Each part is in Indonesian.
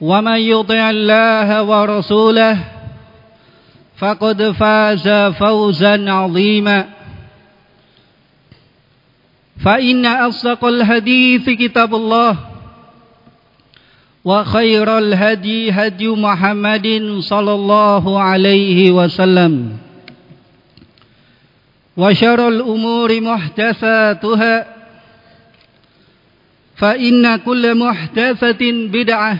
ومن يطع الله ورسوله فقد فاز فوزا عظيما. فإن أصدق الحديث كتاب الله وخير الهدي هدي محمد صلى الله عليه وسلم. وشر الأمور محدثاتها فإن كل محدثة بدعة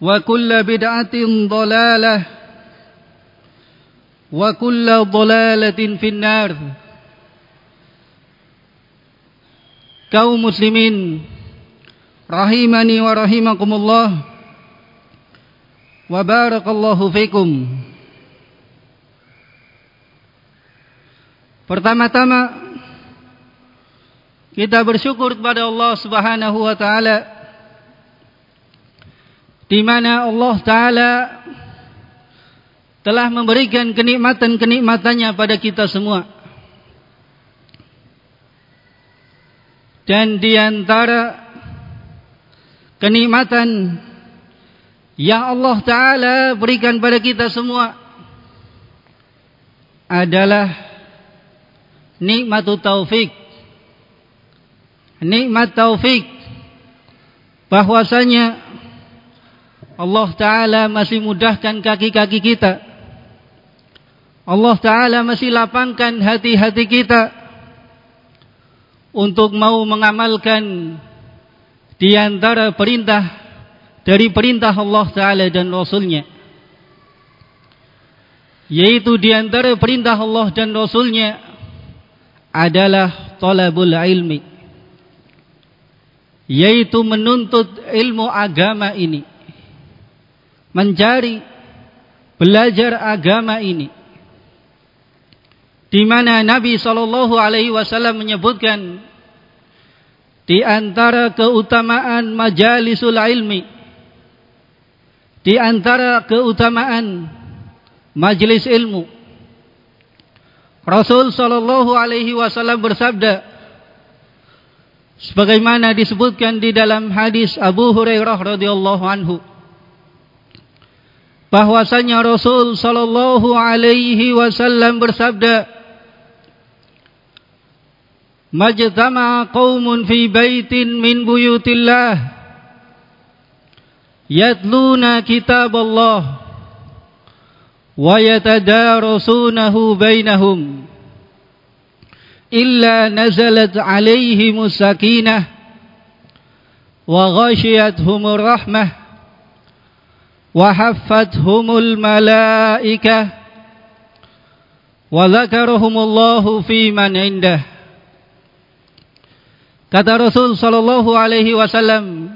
وكل بدعة ضلالة وكل ضلالة في النار kaum muslimin rahimani wa rahimakumullah wa barakallahu fikum Pertama-tama kita bersyukur kepada Allah Subhanahu wa taala di mana Allah taala telah memberikan kenikmatan-kenikmatannya pada kita semua. Dan di antara kenikmatan yang Allah taala berikan pada kita semua adalah nikmat taufik. Nikmat taufik bahwasanya Allah Ta'ala masih mudahkan kaki-kaki kita. Allah Ta'ala masih lapangkan hati-hati kita untuk mau mengamalkan di antara perintah dari perintah Allah Ta'ala dan Rasulnya. Yaitu di antara perintah Allah dan Rasulnya adalah talabul ilmi. Yaitu menuntut ilmu agama ini mencari belajar agama ini. Di mana Nabi sallallahu alaihi wasallam menyebutkan di antara keutamaan majalisul ilmi di antara keutamaan majelis ilmu Rasul sallallahu alaihi wasallam bersabda sebagaimana disebutkan di dalam hadis Abu Hurairah radhiyallahu anhu bahwasanya Rasul sallallahu alaihi wasallam bersabda Majtama qaumun fi baitin min buyutillah yatluna kitab Allah wa yatadarasunahu bainahum illa nazalat alaihimus sakinah wa ghashiyatuhumur rahmah وحفتهم الملائكة وذكرهم الله في من عنده Kata Rasul sallallahu alaihi wasallam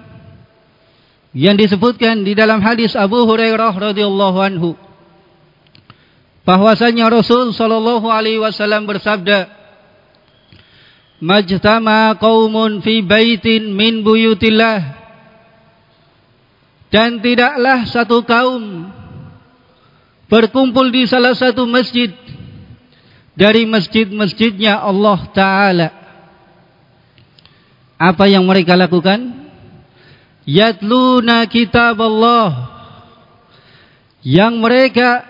yang disebutkan di dalam hadis Abu Hurairah radhiyallahu anhu bahwasanya Rasul sallallahu alaihi wasallam bersabda majtama qaumun fi baitin min buyutillah Dan tidaklah satu kaum berkumpul di salah satu masjid dari masjid-masjidnya Allah taala. Apa yang mereka lakukan? Yatluna kitab Allah yang mereka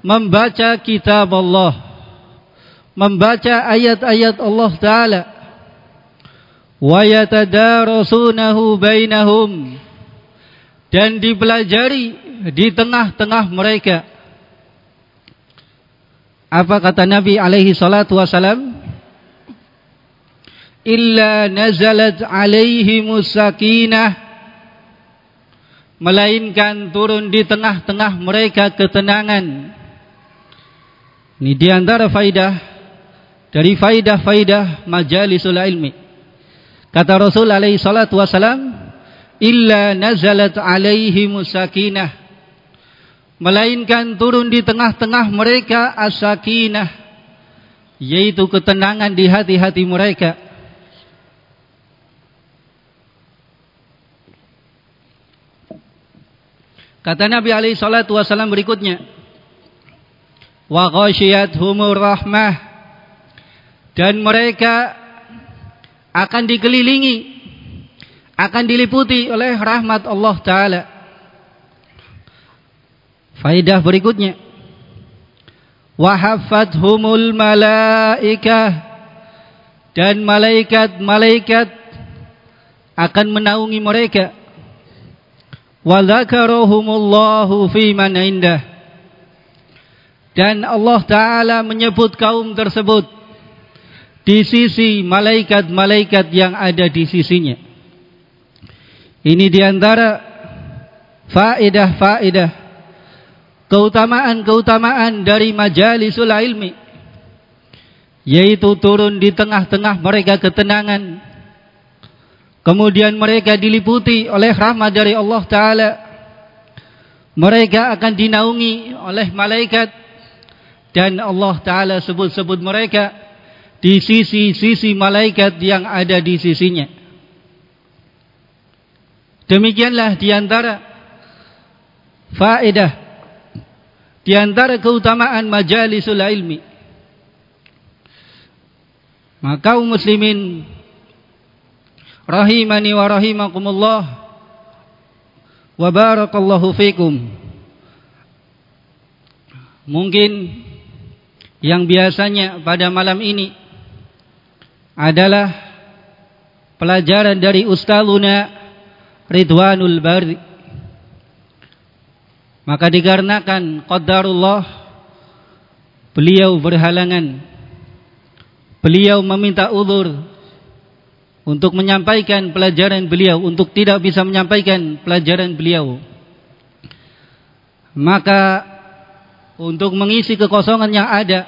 membaca kitab Allah membaca ayat-ayat Allah Ta'ala. Wa yatadarasunahu bainahum dan dipelajari di tengah-tengah mereka. Apa kata Nabi alaihi salatu wasalam illa nazalat alaihi sakinah. Melainkan turun di tengah-tengah mereka ketenangan. Ini di antara faidah dari faidah-faidah majalisul ilmi. Kata Rasul alaihi salatu wasalam, illa nazalat alaihi musakinah. Melainkan turun di tengah-tengah mereka asakinah, yaitu ketenangan di hati-hati mereka. Kata Nabi alaihi salatu wasalam berikutnya, wa humur rahmah dan mereka akan dikelilingi akan diliputi oleh rahmat Allah taala. Faidah berikutnya wahafathumul malaikah dan malaikat-malaikat akan menaungi mereka wa dzakarahumullahu fi man indah dan Allah taala menyebut kaum tersebut di sisi malaikat-malaikat yang ada di sisinya. Ini di antara faedah-faedah keutamaan-keutamaan dari majalisul ilmi yaitu turun di tengah-tengah mereka ketenangan kemudian mereka diliputi oleh rahmat dari Allah taala mereka akan dinaungi oleh malaikat dan Allah taala sebut-sebut mereka di sisi-sisi malaikat yang ada di sisinya. Demikianlah di antara faedah di antara keutamaan majalisul ilmi. Maka kaum muslimin rahimani wa rahimakumullah wa barakallahu fikum. Mungkin yang biasanya pada malam ini adalah pelajaran dari Ustazuna Ridwanul Bari. Maka dikarenakan qadarullah beliau berhalangan. Beliau meminta uzur untuk menyampaikan pelajaran beliau untuk tidak bisa menyampaikan pelajaran beliau. Maka untuk mengisi kekosongan yang ada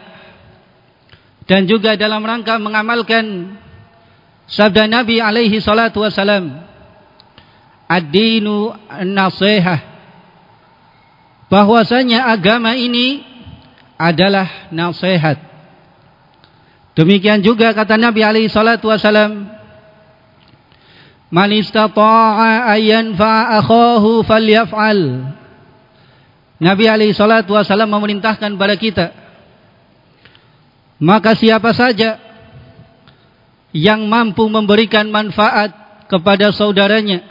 dan juga dalam rangka mengamalkan sabda Nabi alaihi salatu wasalam ad-dinu nasihah bahwasanya agama ini adalah nasihat. Demikian juga kata Nabi alaihi salatu wasalam man istata'a ayyan fa'akhahu falyaf'al. Nabi alaihi salatu wasalam memerintahkan kepada kita maka siapa saja yang mampu memberikan manfaat kepada saudaranya,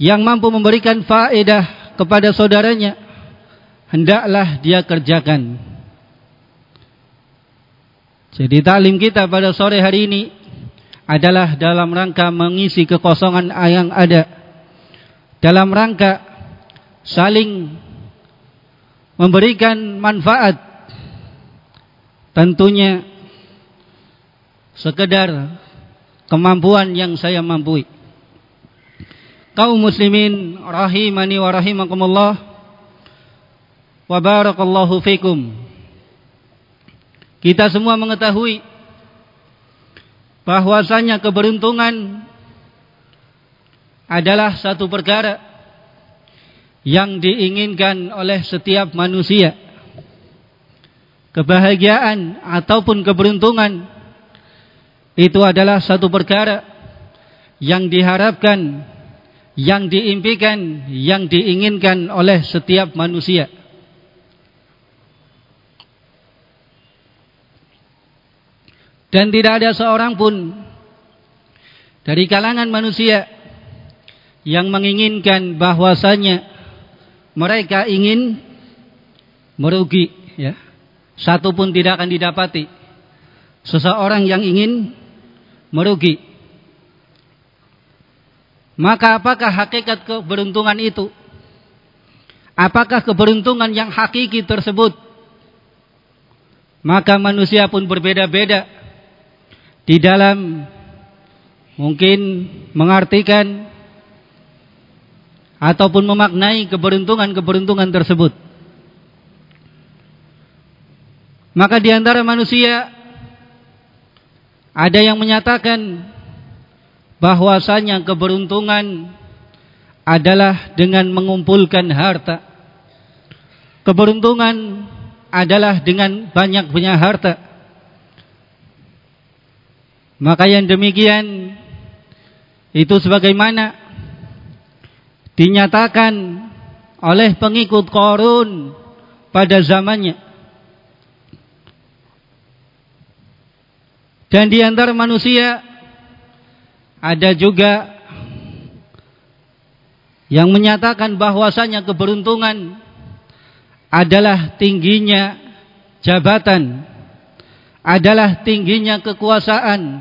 yang mampu memberikan faedah kepada saudaranya, hendaklah dia kerjakan. Jadi taklim kita pada sore hari ini adalah dalam rangka mengisi kekosongan yang ada. Dalam rangka saling memberikan manfaat Tentunya sekedar kemampuan yang saya mampu. Kaum muslimin rahimani wa rahimakumullah wa barakallahu fikum. Kita semua mengetahui bahwasanya keberuntungan adalah satu perkara yang diinginkan oleh setiap manusia kebahagiaan ataupun keberuntungan itu adalah satu perkara yang diharapkan, yang diimpikan, yang diinginkan oleh setiap manusia. Dan tidak ada seorang pun dari kalangan manusia yang menginginkan bahwasanya mereka ingin merugi ya. Satu pun tidak akan didapati seseorang yang ingin merugi. Maka apakah hakikat keberuntungan itu? Apakah keberuntungan yang hakiki tersebut? Maka manusia pun berbeda-beda di dalam mungkin mengartikan ataupun memaknai keberuntungan-keberuntungan tersebut. Maka di antara manusia ada yang menyatakan bahwasanya keberuntungan adalah dengan mengumpulkan harta. Keberuntungan adalah dengan banyak punya harta. Maka yang demikian itu sebagaimana dinyatakan oleh pengikut Korun pada zamannya. Dan di antara manusia ada juga yang menyatakan bahwasanya keberuntungan adalah tingginya jabatan, adalah tingginya kekuasaan,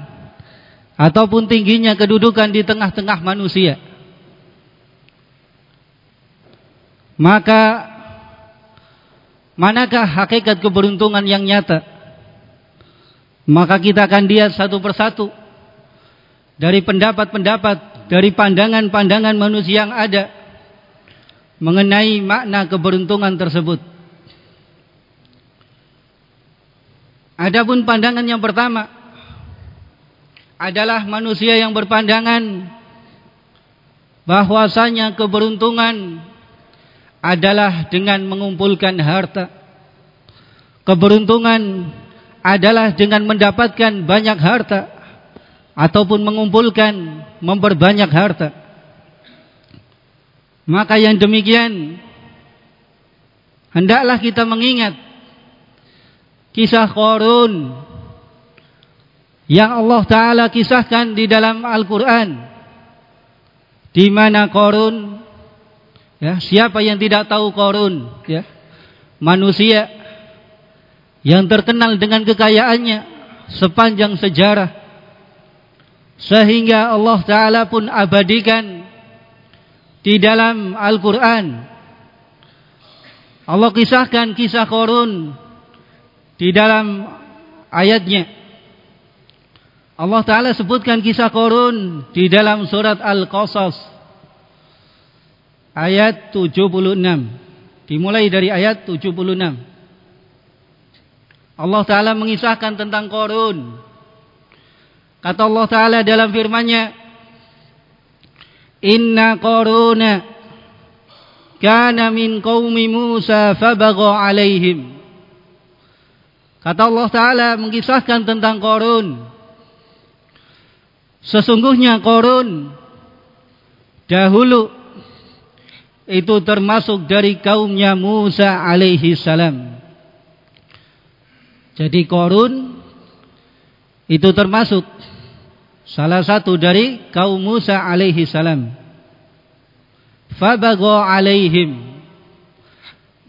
ataupun tingginya kedudukan di tengah-tengah manusia. Maka manakah hakikat keberuntungan yang nyata? Maka kita akan lihat satu persatu dari pendapat-pendapat, dari pandangan-pandangan manusia yang ada mengenai makna keberuntungan tersebut. Adapun pandangan yang pertama adalah manusia yang berpandangan bahwasanya keberuntungan adalah dengan mengumpulkan harta. Keberuntungan adalah dengan mendapatkan banyak harta ataupun mengumpulkan memperbanyak harta. Maka yang demikian hendaklah kita mengingat kisah Qarun yang Allah taala kisahkan di dalam Al-Qur'an di mana Qarun ya siapa yang tidak tahu Qarun ya manusia yang terkenal dengan kekayaannya sepanjang sejarah sehingga Allah taala pun abadikan di dalam Al-Qur'an. Allah kisahkan kisah Qarun di dalam ayatnya. Allah Ta'ala sebutkan kisah Korun di dalam surat Al-Qasas ayat 76 dimulai dari ayat 76 Allah Ta'ala mengisahkan tentang Korun kata Allah Ta'ala dalam firmannya Inna Koruna kana min qaumi Musa fabagha alaihim kata Allah Ta'ala mengisahkan tentang Korun Sesungguhnya Korun dahulu itu termasuk dari kaumnya Musa alaihi salam. Jadi Korun itu termasuk salah satu dari kaum Musa alaihi salam. Fabago alaihim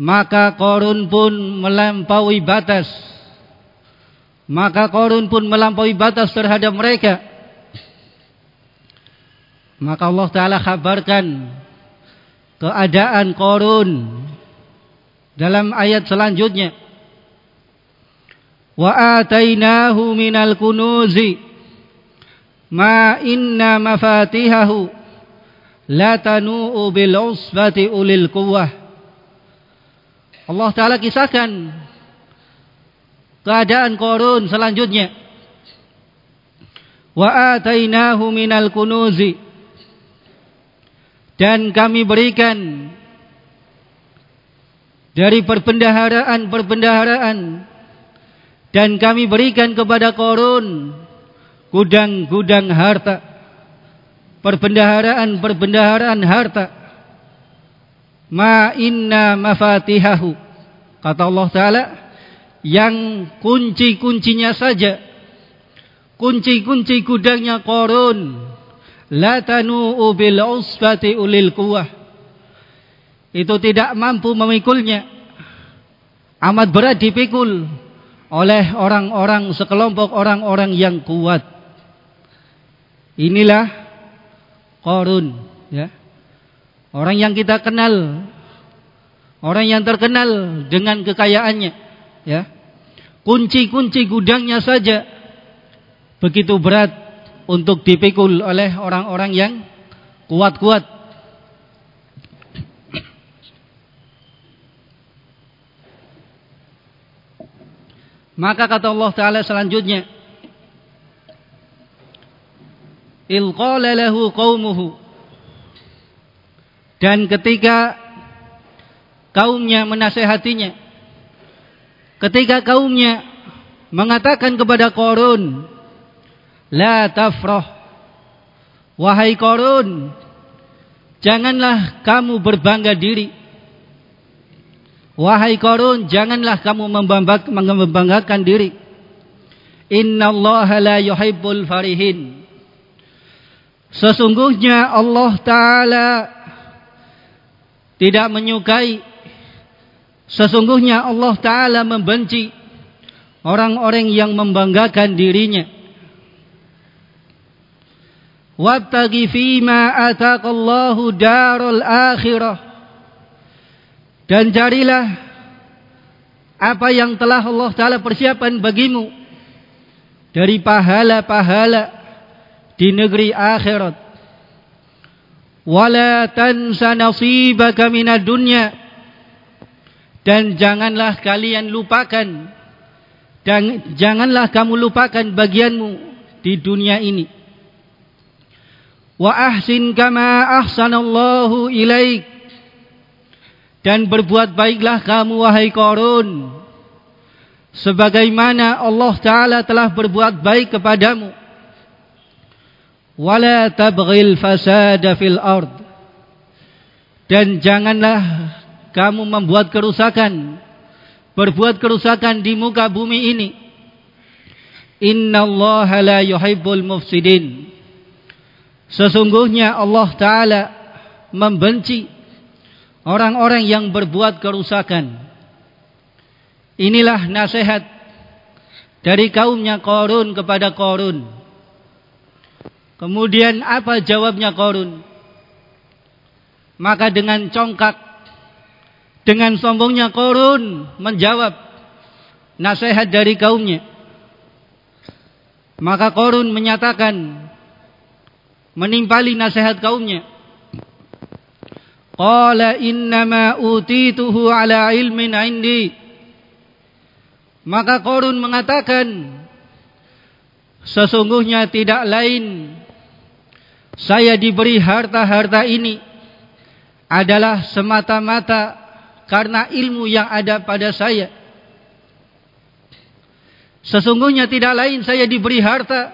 maka Korun pun melampaui batas. Maka Korun pun melampaui batas terhadap mereka maka Allah Ta'ala kabarkan keadaan Korun dalam ayat selanjutnya. Wa atainahu minal kunuzi ma inna mafatihahu la tanu'u bil usbati ulil quwwah. Allah Ta'ala kisahkan keadaan Korun selanjutnya. Wa atainahu minal kunuzi dan kami berikan dari perbendaharaan-perbendaharaan dan kami berikan kepada korun gudang-gudang harta, perbendaharaan-perbendaharaan harta. Ma inna mafatihahu. Kata Allah Ta'ala, yang kunci-kuncinya saja, kunci-kunci gudangnya korun, la tanu'u bil usbati ulil kuwah. Itu tidak mampu memikulnya. Amat berat dipikul oleh orang-orang sekelompok orang-orang yang kuat. Inilah korun, ya. Orang yang kita kenal, orang yang terkenal dengan kekayaannya, ya. Kunci-kunci gudangnya saja begitu berat untuk dipikul oleh orang-orang yang kuat-kuat. Maka kata Allah Ta'ala selanjutnya. Ilqala lahu qawmuhu. Dan ketika kaumnya menasehatinya. Ketika kaumnya mengatakan kepada Korun. La tafrah. Wahai Korun. Janganlah kamu berbangga diri. Wahai Korun, janganlah kamu membanggakan diri. Inna Allah la yuhibbul farihin. Sesungguhnya Allah Ta'ala tidak menyukai. Sesungguhnya Allah Ta'ala membenci orang-orang yang membanggakan dirinya. Wabtagi fima ataqallahu darul akhirah. Dan carilah apa yang telah Allah Ta'ala persiapkan bagimu dari pahala-pahala di negeri akhirat. Wala tansa nasibaka minad dunya. Dan janganlah kalian lupakan dan janganlah kamu lupakan bagianmu di dunia ini. Wa ahsin kama ahsanallahu ilaik dan berbuat baiklah kamu wahai Korun. Sebagaimana Allah Ta'ala telah berbuat baik kepadamu. Wala tabghil fasada fil ard. Dan janganlah kamu membuat kerusakan. Berbuat kerusakan di muka bumi ini. Inna Allah la yuhibbul mufsidin. Sesungguhnya Allah Ta'ala membenci orang-orang yang berbuat kerusakan. Inilah nasihat dari kaumnya Korun kepada Korun. Kemudian apa jawabnya Korun? Maka dengan congkak, dengan sombongnya Korun menjawab nasihat dari kaumnya. Maka Korun menyatakan menimpali nasihat kaumnya. Qala innama utituhu ala ilmin indi. Maka Korun mengatakan, sesungguhnya tidak lain saya diberi harta-harta ini adalah semata-mata karena ilmu yang ada pada saya. Sesungguhnya tidak lain saya diberi harta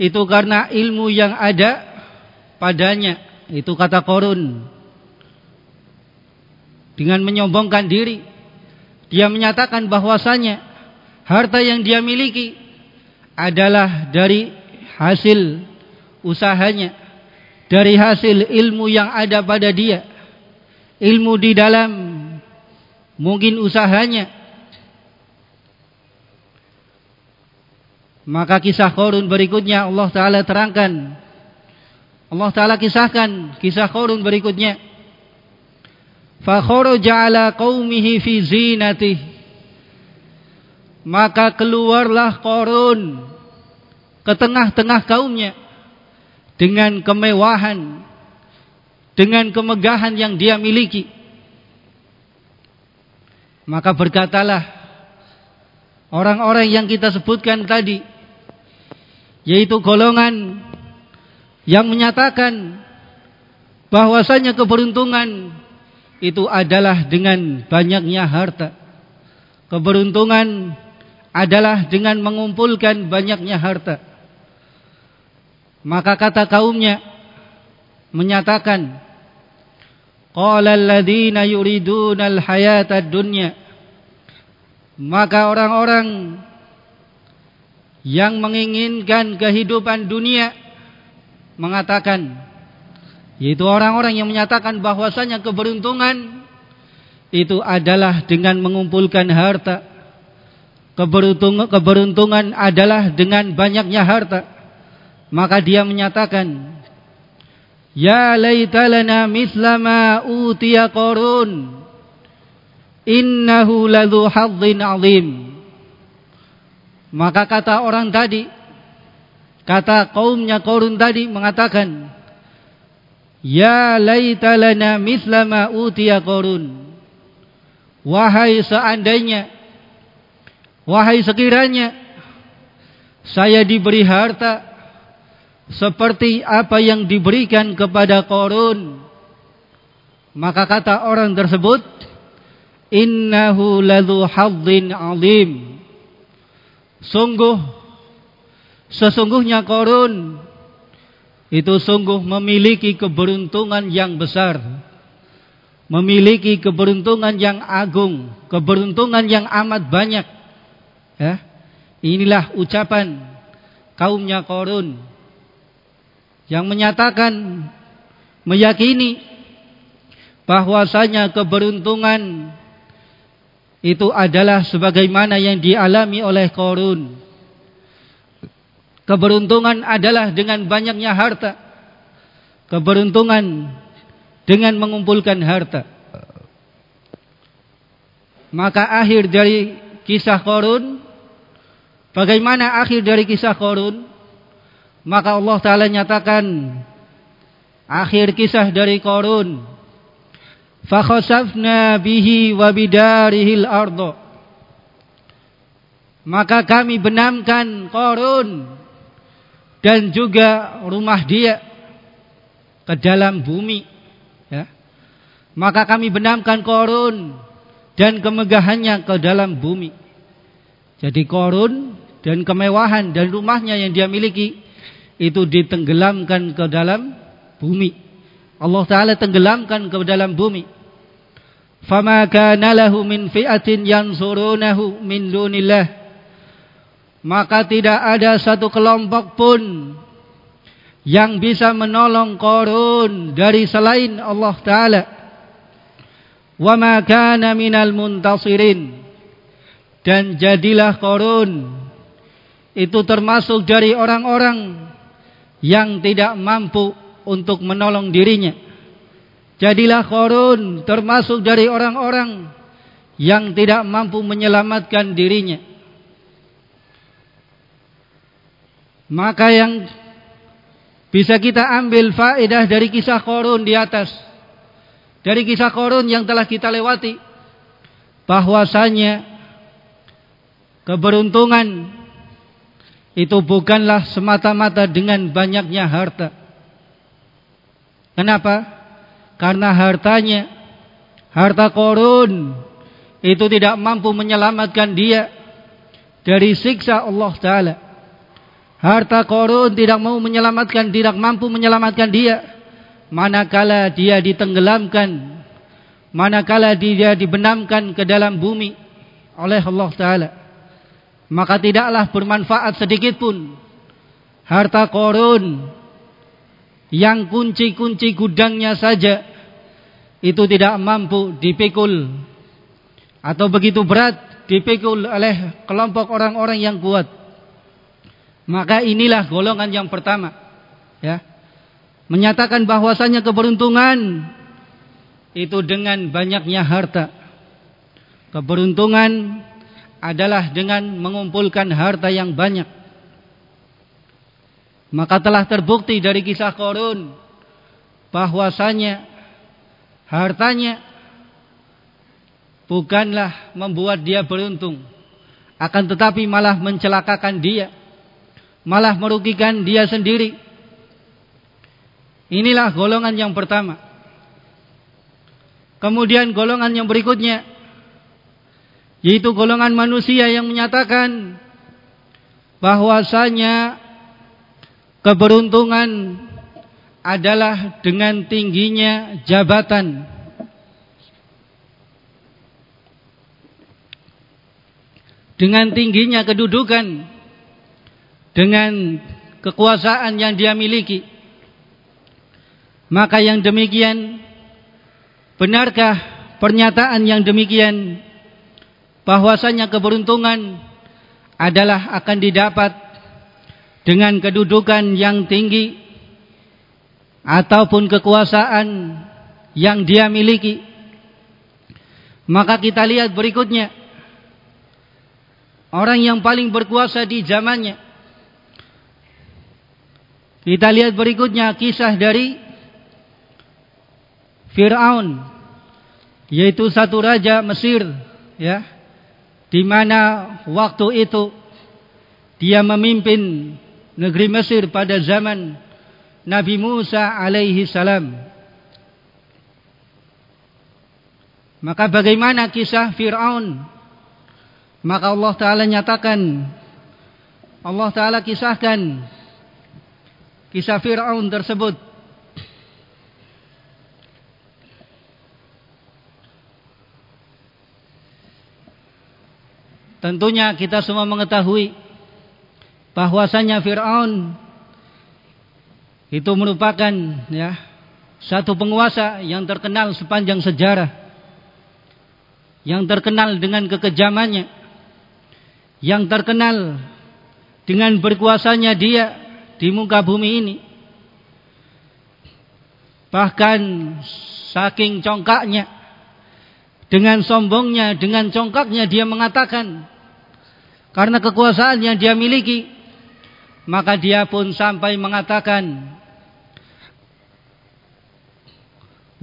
itu karena ilmu yang ada padanya. Itu kata Korun dengan menyombongkan diri dia menyatakan bahwasanya harta yang dia miliki adalah dari hasil usahanya dari hasil ilmu yang ada pada dia ilmu di dalam mungkin usahanya. Maka kisah korun berikutnya Allah Ta'ala terangkan. Allah Ta'ala kisahkan kisah korun berikutnya. Fakharaja ala qaumihi fi zinatih. Maka keluarlah Korun ke tengah-tengah kaumnya dengan kemewahan, dengan kemegahan yang dia miliki. Maka berkatalah orang-orang yang kita sebutkan tadi, yaitu golongan yang menyatakan bahwasanya keberuntungan itu adalah dengan banyaknya harta. Keberuntungan adalah dengan mengumpulkan banyaknya harta. Maka kata kaumnya menyatakan qala alladziina yuriduna dunya maka orang-orang yang menginginkan kehidupan dunia mengatakan yaitu orang-orang yang menyatakan bahwasanya keberuntungan itu adalah dengan mengumpulkan harta. Keberuntungan adalah dengan banyaknya harta maka dia menyatakan Ya laitalana misla ma utiya Qarun. Innahu ladzu hadzin azim. Maka kata orang tadi kata kaumnya Qarun tadi mengatakan Ya laitalana misla ma utiya Qarun. Wahai seandainya Wahai sekiranya saya diberi harta seperti apa yang diberikan kepada Korun. Maka kata orang tersebut, innahu ladhu hadzin alim. Sungguh, sesungguhnya Korun itu sungguh memiliki keberuntungan yang besar. Memiliki keberuntungan yang agung, keberuntungan yang amat banyak. Ya. Inilah ucapan kaumnya Korun yang menyatakan meyakini bahwasanya keberuntungan itu adalah sebagaimana yang dialami oleh Korun. Keberuntungan adalah dengan banyaknya harta. Keberuntungan dengan mengumpulkan harta. Maka akhir dari kisah Korun, bagaimana akhir dari kisah Korun? Maka Allah Ta'ala nyatakan akhir kisah dari Korun. Fakhasafna bihi wa bidarihil ardo. Maka kami benamkan Korun dan juga rumah dia ke dalam bumi. Ya. Maka kami benamkan Korun dan kemegahannya ke dalam bumi. Jadi Korun dan kemewahan dan rumahnya yang dia miliki itu ditenggelamkan ke dalam bumi. Allah Ta'ala tenggelamkan ke dalam bumi. Fama kana lahu min fi'atin yansurunahu min dunillah. Maka tidak ada satu kelompok pun yang bisa menolong Korun dari selain Allah Ta'ala. Ma kana minal muntasirin. Dan jadilah Korun itu termasuk dari orang-orang yang tidak mampu untuk menolong dirinya. Jadilah korun termasuk dari orang-orang yang tidak mampu menyelamatkan dirinya. Maka yang bisa kita ambil faedah dari kisah korun di atas. Dari kisah korun yang telah kita lewati. Bahwasanya keberuntungan itu bukanlah semata-mata dengan banyaknya harta. Kenapa? Karena hartanya, harta korun itu tidak mampu menyelamatkan dia dari siksa Allah Ta'ala. Harta korun tidak mau menyelamatkan, tidak mampu menyelamatkan dia. Manakala dia ditenggelamkan, manakala dia dibenamkan ke dalam bumi oleh Allah Ta'ala maka tidaklah bermanfaat sedikit pun. Harta korun yang kunci-kunci gudangnya saja itu tidak mampu dipikul. Atau begitu berat dipikul oleh kelompok orang-orang yang kuat. Maka inilah golongan yang pertama ya. Menyatakan bahwasanya keberuntungan itu dengan banyaknya harta. Keberuntungan adalah dengan mengumpulkan harta yang banyak. Maka telah terbukti dari kisah Korun bahwasanya hartanya bukanlah membuat dia beruntung, akan tetapi malah mencelakakan dia, malah merugikan dia sendiri. Inilah golongan yang pertama. Kemudian golongan yang berikutnya yaitu golongan manusia yang menyatakan bahwasanya keberuntungan adalah dengan tingginya jabatan. Dengan tingginya kedudukan dengan kekuasaan yang dia miliki. Maka yang demikian benarkah pernyataan yang demikian bahwasanya keberuntungan adalah akan didapat dengan kedudukan yang tinggi ataupun kekuasaan yang dia miliki. Maka kita lihat berikutnya. Orang yang paling berkuasa di zamannya. Kita lihat berikutnya kisah dari Fir'aun yaitu satu raja Mesir ya di mana waktu itu dia memimpin negeri Mesir pada zaman Nabi Musa alaihi salam. Maka bagaimana kisah Fir'aun? Maka Allah Ta'ala nyatakan Allah Ta'ala kisahkan Kisah Fir'aun tersebut Tentunya kita semua mengetahui bahwasanya Firaun itu merupakan ya satu penguasa yang terkenal sepanjang sejarah yang terkenal dengan kekejamannya yang terkenal dengan berkuasanya dia di muka bumi ini. Bahkan saking congkaknya dengan sombongnya dengan congkaknya dia mengatakan karena kekuasaan yang dia miliki maka dia pun sampai mengatakan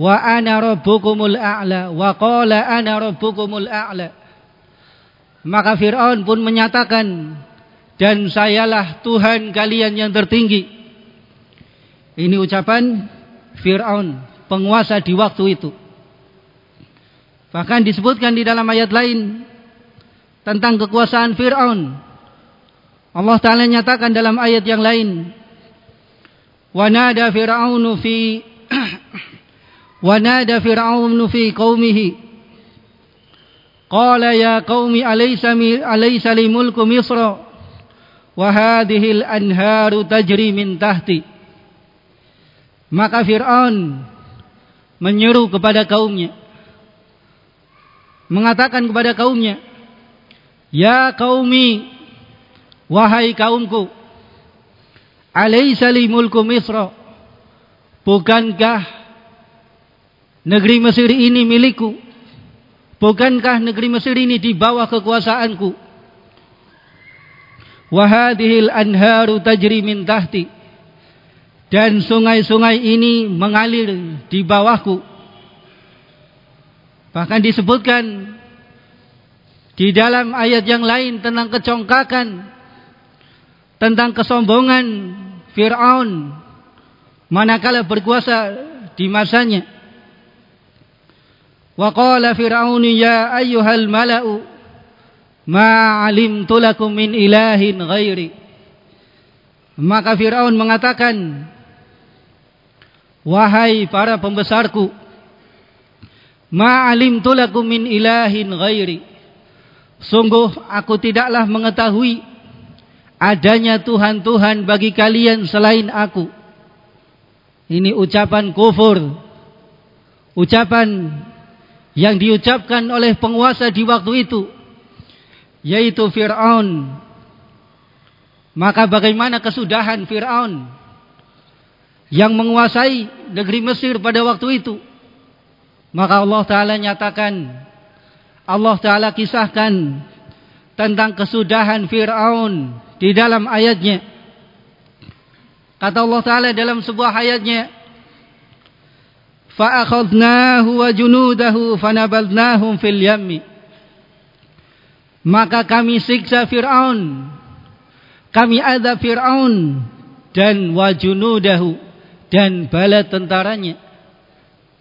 wa ana rabbukumul a'la wa qala ana rabbukumul a'la. Maka Fir'aun pun menyatakan dan sayalah Tuhan kalian yang tertinggi. Ini ucapan Fir'aun penguasa di waktu itu. Bahkan disebutkan di dalam ayat lain tentang kekuasaan Fir'aun. Allah Ta'ala nyatakan dalam ayat yang lain. Fi Wanada Fir'aunu fi qawmihi. Qala ya qawmi alaysa, alaysa li mulku Misra. Wa hadihil anharu tajri min tahti. Maka Fir'aun menyeru kepada kaumnya. Mengatakan kepada kaumnya. Ya kaumi wahai kaumku alaysa li mulku Misra bukankah negeri Mesir ini milikku? Bukankah negeri Mesir ini di bawah kekuasaanku? Wa hadhil anharu tajri min tahti dan sungai-sungai ini mengalir di bawahku. Bahkan disebutkan di dalam ayat yang lain tentang kecongkakan, tentang kesombongan Fir'aun manakala berkuasa di masanya. Wa qala Fir'aun ya ayyuhal mala'u ma 'alimtu lakum min ilahin ghairi. Maka Fir'aun mengatakan Wahai para pembesarku ma 'alimtu lakum min ilahin ghairi Sungguh aku tidaklah mengetahui adanya Tuhan-Tuhan bagi kalian selain aku. Ini ucapan kufur. Ucapan yang diucapkan oleh penguasa di waktu itu. Yaitu Fir'aun. Maka bagaimana kesudahan Fir'aun. Yang menguasai negeri Mesir pada waktu itu. Maka Allah Ta'ala nyatakan. Allah Ta'ala kisahkan tentang kesudahan Fir'aun di dalam ayatnya. Kata Allah Ta'ala dalam sebuah ayatnya, فَأَخَذْنَاهُ وَجُنُودَهُ فَنَبَذْنَاهُمْ فِي الْيَمِّ Maka kami siksa Fir'aun, kami adab Fir'aun dan wajunudahu dan bala tentaranya.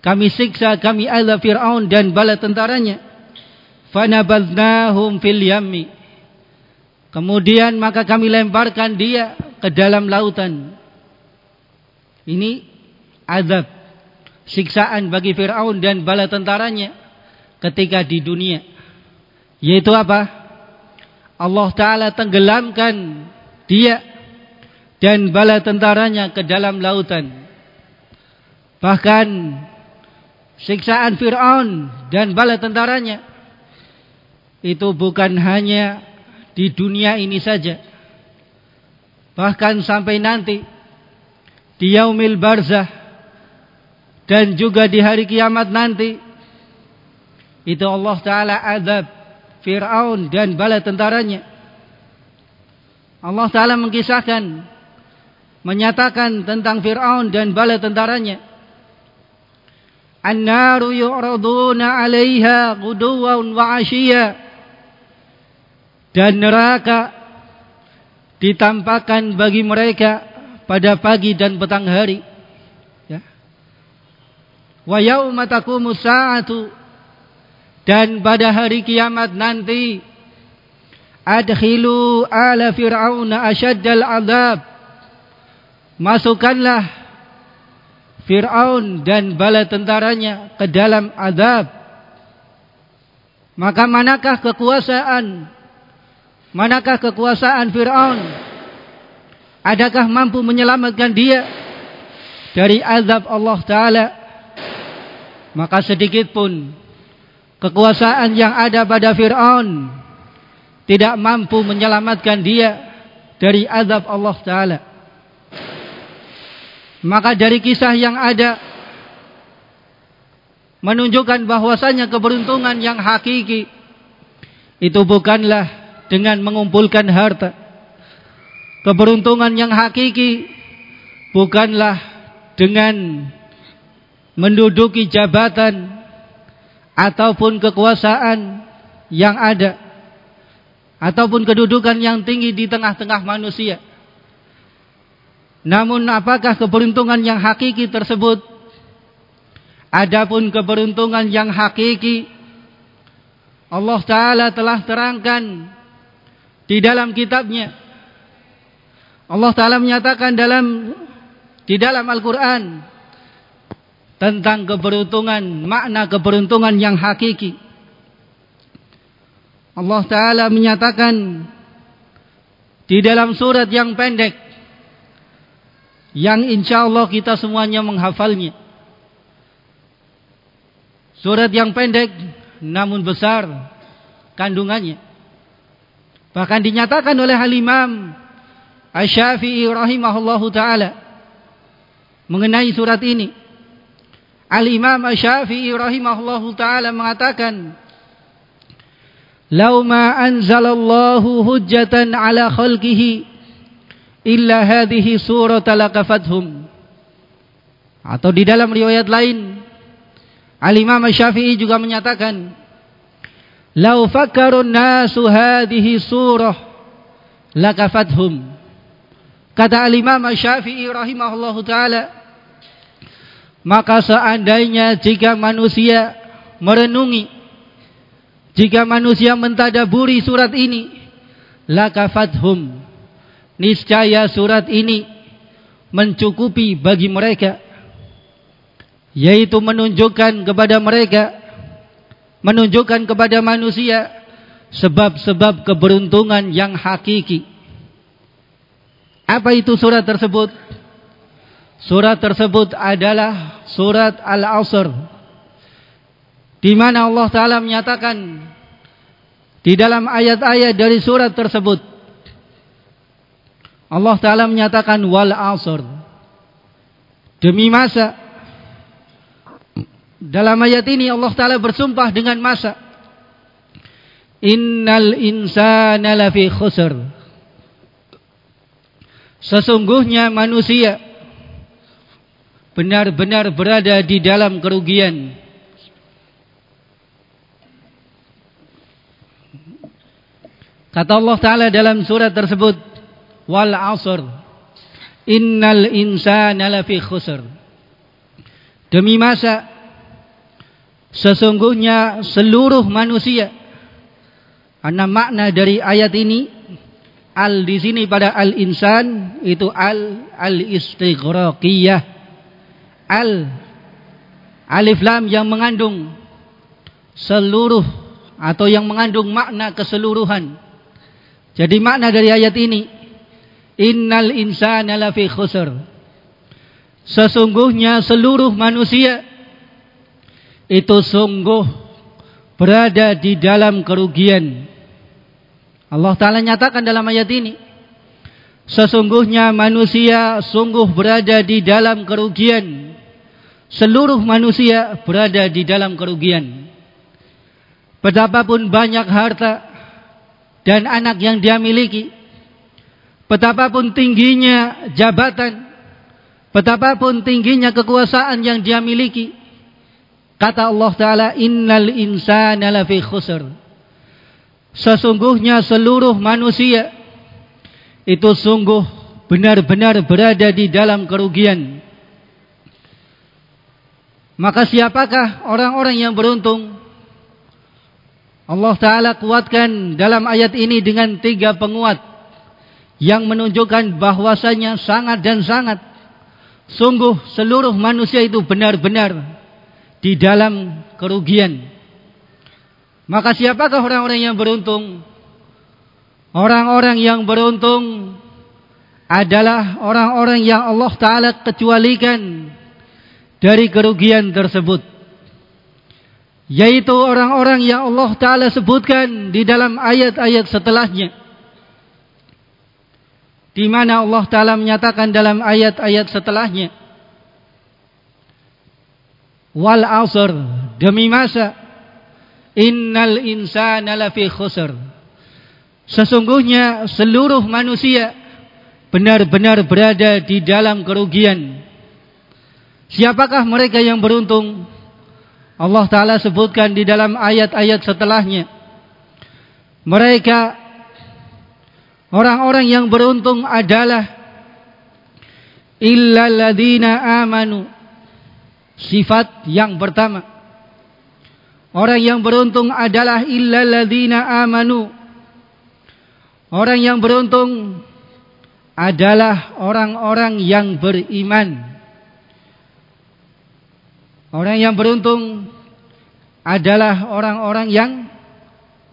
Kami siksa, kami adab Fir'aun dan bala tentaranya fanabadnahum fil yammi kemudian maka kami lemparkan dia ke dalam lautan Ini azab, siksaan bagi Firaun dan bala tentaranya ketika di dunia. Yaitu apa? Allah taala tenggelamkan dia dan bala tentaranya ke dalam lautan. Bahkan siksaan Firaun dan bala tentaranya itu bukan hanya di dunia ini saja. Bahkan sampai nanti di yaumil barzah dan juga di hari kiamat nanti itu Allah taala azab Firaun dan bala tentaranya. Allah taala mengisahkan menyatakan tentang Firaun dan bala tentaranya. An-naru yu'raduna 'alaiha ghuduwan wa 'ashiyya. Dan neraka ditampakkan bagi mereka pada pagi dan petang hari. Ya. Wa yauma taqumu dan pada hari kiamat nanti adkhilu ala fir'auna asyaddal azab. Masukkanlah Fir'aun dan bala tentaranya ke dalam azab. Maka manakah kekuasaan Manakah kekuasaan Fir'aun? Adakah mampu menyelamatkan dia dari azab Allah Ta'ala? Maka sedikit pun kekuasaan yang ada pada Fir'aun tidak mampu menyelamatkan dia dari azab Allah Ta'ala. Maka dari kisah yang ada menunjukkan bahwasanya keberuntungan yang hakiki itu bukanlah dengan mengumpulkan harta. Keberuntungan yang hakiki bukanlah dengan menduduki jabatan ataupun kekuasaan yang ada ataupun kedudukan yang tinggi di tengah-tengah manusia. Namun apakah keberuntungan yang hakiki tersebut? Adapun keberuntungan yang hakiki Allah Ta'ala telah terangkan di dalam kitabnya. Allah Ta'ala menyatakan dalam di dalam Al-Quran tentang keberuntungan, makna keberuntungan yang hakiki. Allah Ta'ala menyatakan di dalam surat yang pendek yang insya Allah kita semuanya menghafalnya. Surat yang pendek namun besar kandungannya. Bahkan dinyatakan oleh Al-Imam Asy-Syafi'i rahimahullahu taala mengenai surat ini. Al-Imam Asy-Syafi'i rahimahullahu taala mengatakan, "Lau ma anzalallahu hujjatan ala khalqihi illa hadhihi surata lakafathum." Atau di dalam riwayat lain, Al-Imam Asy-Syafi'i juga menyatakan, Lau fakkarun nasu hadhihi surah lakafathum. Kata al-Imam Syafi'i rahimahullahu taala, maka seandainya jika manusia merenungi jika manusia mentadaburi surat ini lakafathum niscaya surat ini mencukupi bagi mereka yaitu menunjukkan kepada mereka menunjukkan kepada manusia sebab-sebab keberuntungan yang hakiki. Apa itu surat tersebut? Surat tersebut adalah surat Al-Asr. Di mana Allah Taala menyatakan di dalam ayat-ayat dari surat tersebut Allah Taala menyatakan wal asr. Demi masa dalam ayat ini Allah Ta'ala bersumpah dengan masa. Innal insana lafi khusr. Sesungguhnya manusia benar-benar berada di dalam kerugian. Kata Allah Ta'ala dalam surat tersebut. Wal asr. Innal insana lafi khusr. Demi masa Sesungguhnya seluruh manusia. Karena makna dari ayat ini al di sini pada al insan itu al al istighraqiyah. al alif lam yang mengandung seluruh atau yang mengandung makna keseluruhan. Jadi makna dari ayat ini innal insana lafi khusr. Sesungguhnya seluruh manusia itu sungguh berada di dalam kerugian. Allah Ta'ala nyatakan dalam ayat ini. Sesungguhnya manusia sungguh berada di dalam kerugian. Seluruh manusia berada di dalam kerugian. Betapapun banyak harta dan anak yang dia miliki. Betapapun tingginya jabatan. Betapapun tingginya kekuasaan yang dia miliki. Kata Allah Ta'ala, Innal insana lafi khusr. Sesungguhnya seluruh manusia itu sungguh benar-benar berada di dalam kerugian. Maka siapakah orang-orang yang beruntung? Allah Ta'ala kuatkan dalam ayat ini dengan tiga penguat yang menunjukkan bahwasanya sangat dan sangat sungguh seluruh manusia itu benar-benar di dalam kerugian. Maka siapakah orang-orang yang beruntung? Orang-orang yang beruntung adalah orang-orang yang Allah Ta'ala kecualikan dari kerugian tersebut. Yaitu orang-orang yang Allah Ta'ala sebutkan di dalam ayat-ayat setelahnya. Di mana Allah Ta'ala menyatakan dalam ayat-ayat setelahnya. Wal asr demi masa innal insana lafi khusr Sesungguhnya seluruh manusia benar-benar berada di dalam kerugian. Siapakah mereka yang beruntung? Allah Ta'ala sebutkan di dalam ayat-ayat setelahnya. Mereka orang-orang yang beruntung adalah ladina amanu. Sifat yang pertama. Orang yang beruntung adalah ladina amanu Orang yang beruntung adalah orang-orang yang beriman. Orang yang beruntung adalah orang-orang yang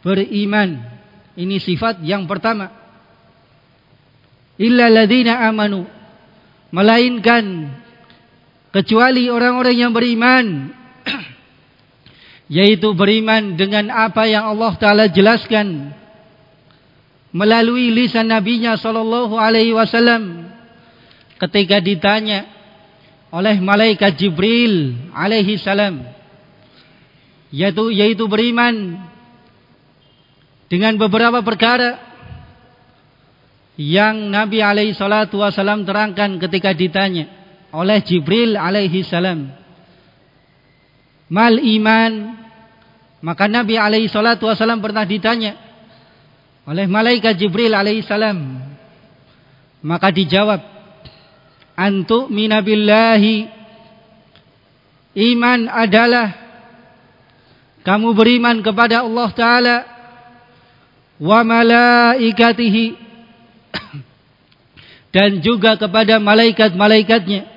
beriman. Ini sifat yang pertama. Illa ladina amanu. Melainkan kecuali orang-orang yang beriman. Yaitu beriman dengan apa yang Allah Ta'ala jelaskan. Melalui lisan nabinya sallallahu alaihi wasallam. Ketika ditanya oleh malaikat Jibril alaihi salam. Yaitu yaitu beriman dengan beberapa perkara yang Nabi alaihi salatu wasallam terangkan ketika ditanya oleh Jibril alaihi salam. Mal iman. Maka Nabi alaihi salatu wasallam pernah ditanya oleh malaikat Jibril alaihissalam. Maka dijawab, Antu minabillahi Iman adalah kamu beriman kepada Allah Ta'ala wa malaikatihi dan juga kepada malaikat-malaikatnya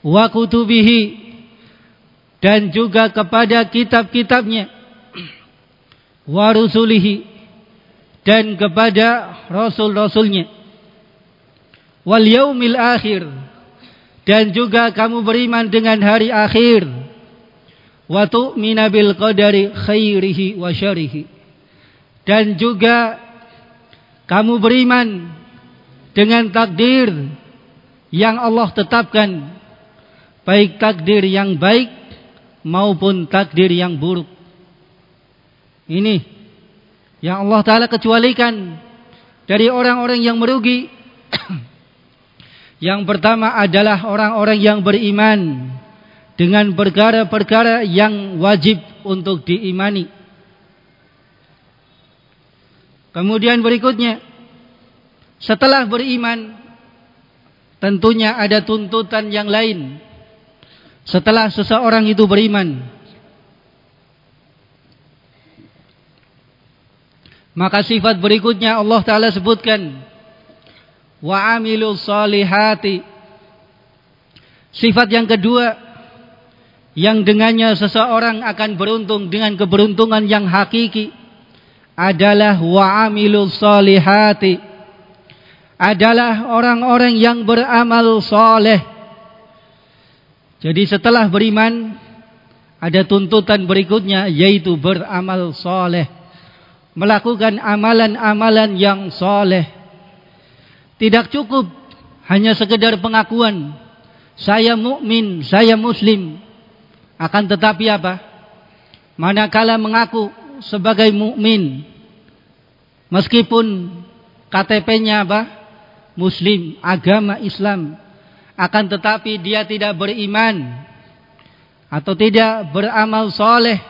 wa kutubihi dan juga kepada kitab-kitabnya wa rusulihi dan kepada rasul-rasulnya. Wal yaumil akhir dan juga kamu beriman dengan hari akhir. Wa tu'mina bil qadari khairihi wa syarihi. Dan juga kamu beriman dengan takdir yang Allah tetapkan baik takdir yang baik maupun takdir yang buruk ini yang Allah Ta'ala kecualikan dari orang-orang yang merugi. yang pertama adalah orang-orang yang beriman dengan perkara-perkara yang wajib untuk diimani. Kemudian berikutnya, setelah beriman, tentunya ada tuntutan yang lain. Setelah seseorang itu beriman, Maka sifat berikutnya Allah Ta'ala sebutkan. Wa amilu salihati. Sifat yang kedua yang dengannya seseorang akan beruntung dengan keberuntungan yang hakiki adalah wa'amilul salihati adalah orang-orang yang beramal soleh. Jadi setelah beriman ada tuntutan berikutnya yaitu beramal soleh. Melakukan amalan-amalan yang soleh. Tidak cukup hanya sekedar pengakuan saya mukmin, saya muslim. Akan tetapi apa? Manakala mengaku sebagai mukmin, meskipun KTP-nya apa? Muslim, agama Islam. Akan tetapi dia tidak beriman atau tidak beramal soleh.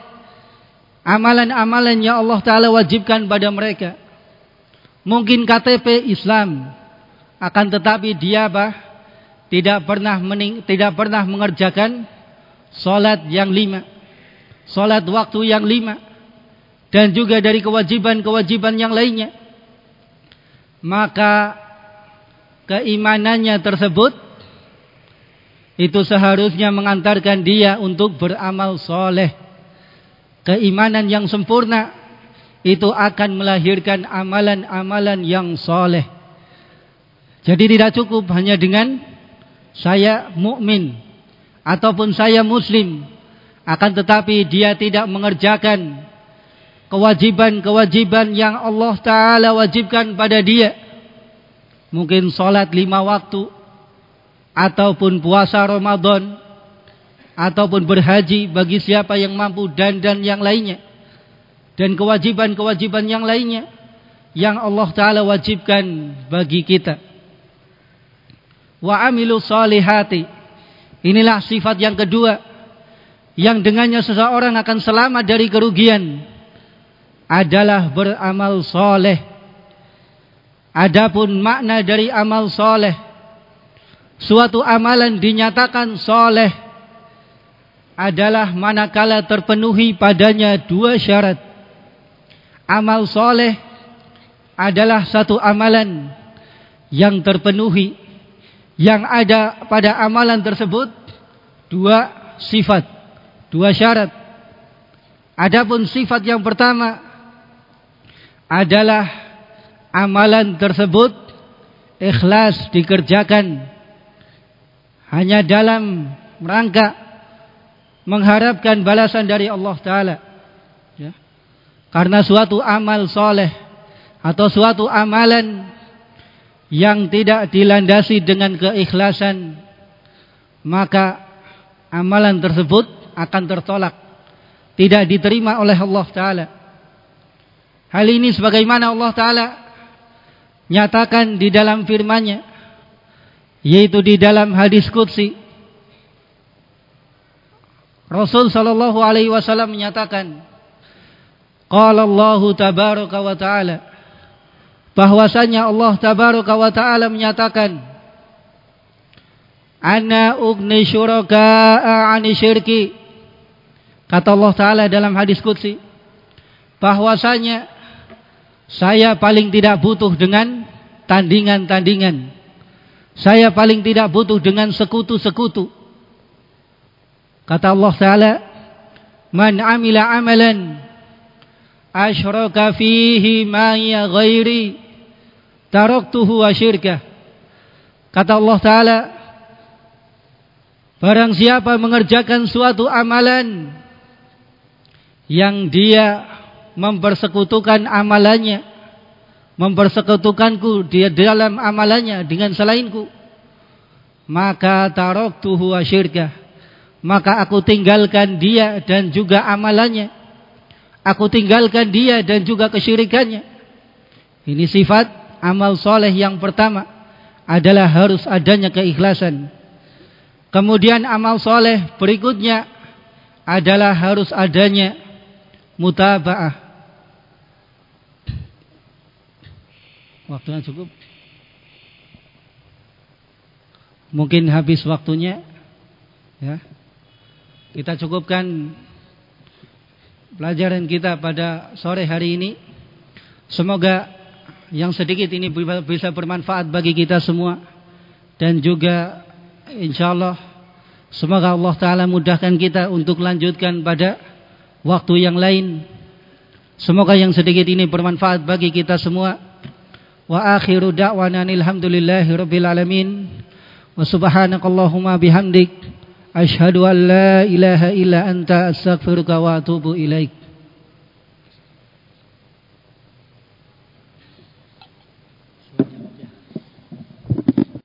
Amalan-amalan yang Allah Ta'ala wajibkan pada mereka. Mungkin KTP Islam. Akan tetapi dia apa? tidak pernah mening, tidak pernah mengerjakan solat yang lima, solat waktu yang lima, dan juga dari kewajiban-kewajiban yang lainnya, maka keimanannya tersebut itu seharusnya mengantarkan dia untuk beramal soleh. Keimanan yang sempurna itu akan melahirkan amalan-amalan yang soleh. Jadi tidak cukup hanya dengan saya mukmin ataupun saya muslim akan tetapi dia tidak mengerjakan kewajiban-kewajiban yang Allah taala wajibkan pada dia mungkin salat lima waktu ataupun puasa Ramadan ataupun berhaji bagi siapa yang mampu dan dan yang lainnya dan kewajiban-kewajiban yang lainnya yang Allah taala wajibkan bagi kita wa amilu salihati. Inilah sifat yang kedua yang dengannya seseorang akan selamat dari kerugian adalah beramal soleh. Adapun makna dari amal soleh, suatu amalan dinyatakan soleh adalah manakala terpenuhi padanya dua syarat. Amal soleh adalah satu amalan yang terpenuhi yang ada pada amalan tersebut dua sifat, dua syarat. Adapun sifat yang pertama adalah amalan tersebut ikhlas dikerjakan hanya dalam rangka mengharapkan balasan dari Allah Taala. Ya. Karena suatu amal soleh atau suatu amalan yang tidak dilandasi dengan keikhlasan maka amalan tersebut akan tertolak tidak diterima oleh Allah taala hal ini sebagaimana Allah taala nyatakan di dalam firman-Nya yaitu di dalam hadis qudsi. Rasul sallallahu alaihi wasallam menyatakan qala Allah tabaraka wa taala. Bahwasanya Allah tabaraka wa taala menyatakan ana ugni syuraka'a ani syirki. Kata Allah taala dalam hadis qudsi bahwasanya saya paling tidak butuh dengan tandingan-tandingan saya paling tidak butuh dengan sekutu-sekutu. Kata Allah taala man amila amalan asyraka fihi ma ya ghairi taraktuhu wa syirkah kata Allah taala barang siapa mengerjakan suatu amalan yang dia mempersekutukan amalannya mempersekutukanku dia dalam amalannya dengan selainku maka taraktuhu wa syirkah maka aku tinggalkan dia dan juga amalannya Aku tinggalkan dia dan juga kesyirikannya. Ini sifat amal soleh yang pertama adalah harus adanya keikhlasan. Kemudian amal soleh berikutnya adalah harus adanya mutaba'ah. Waktunya cukup. Mungkin habis waktunya. Ya. Kita cukupkan pelajaran kita pada sore hari ini. Semoga yang sedikit ini bisa bermanfaat bagi kita semua dan juga insya Allah Semoga Allah Ta'ala mudahkan kita untuk lanjutkan pada waktu yang lain. Semoga yang sedikit ini bermanfaat bagi kita semua. Wa akhiru da'wana alhamdulillahi rabbil alamin. Wa subhanakallahumma bihamdik. Ashhadu an la ilaha illa anta astaghfiruka wa atubu ilaik.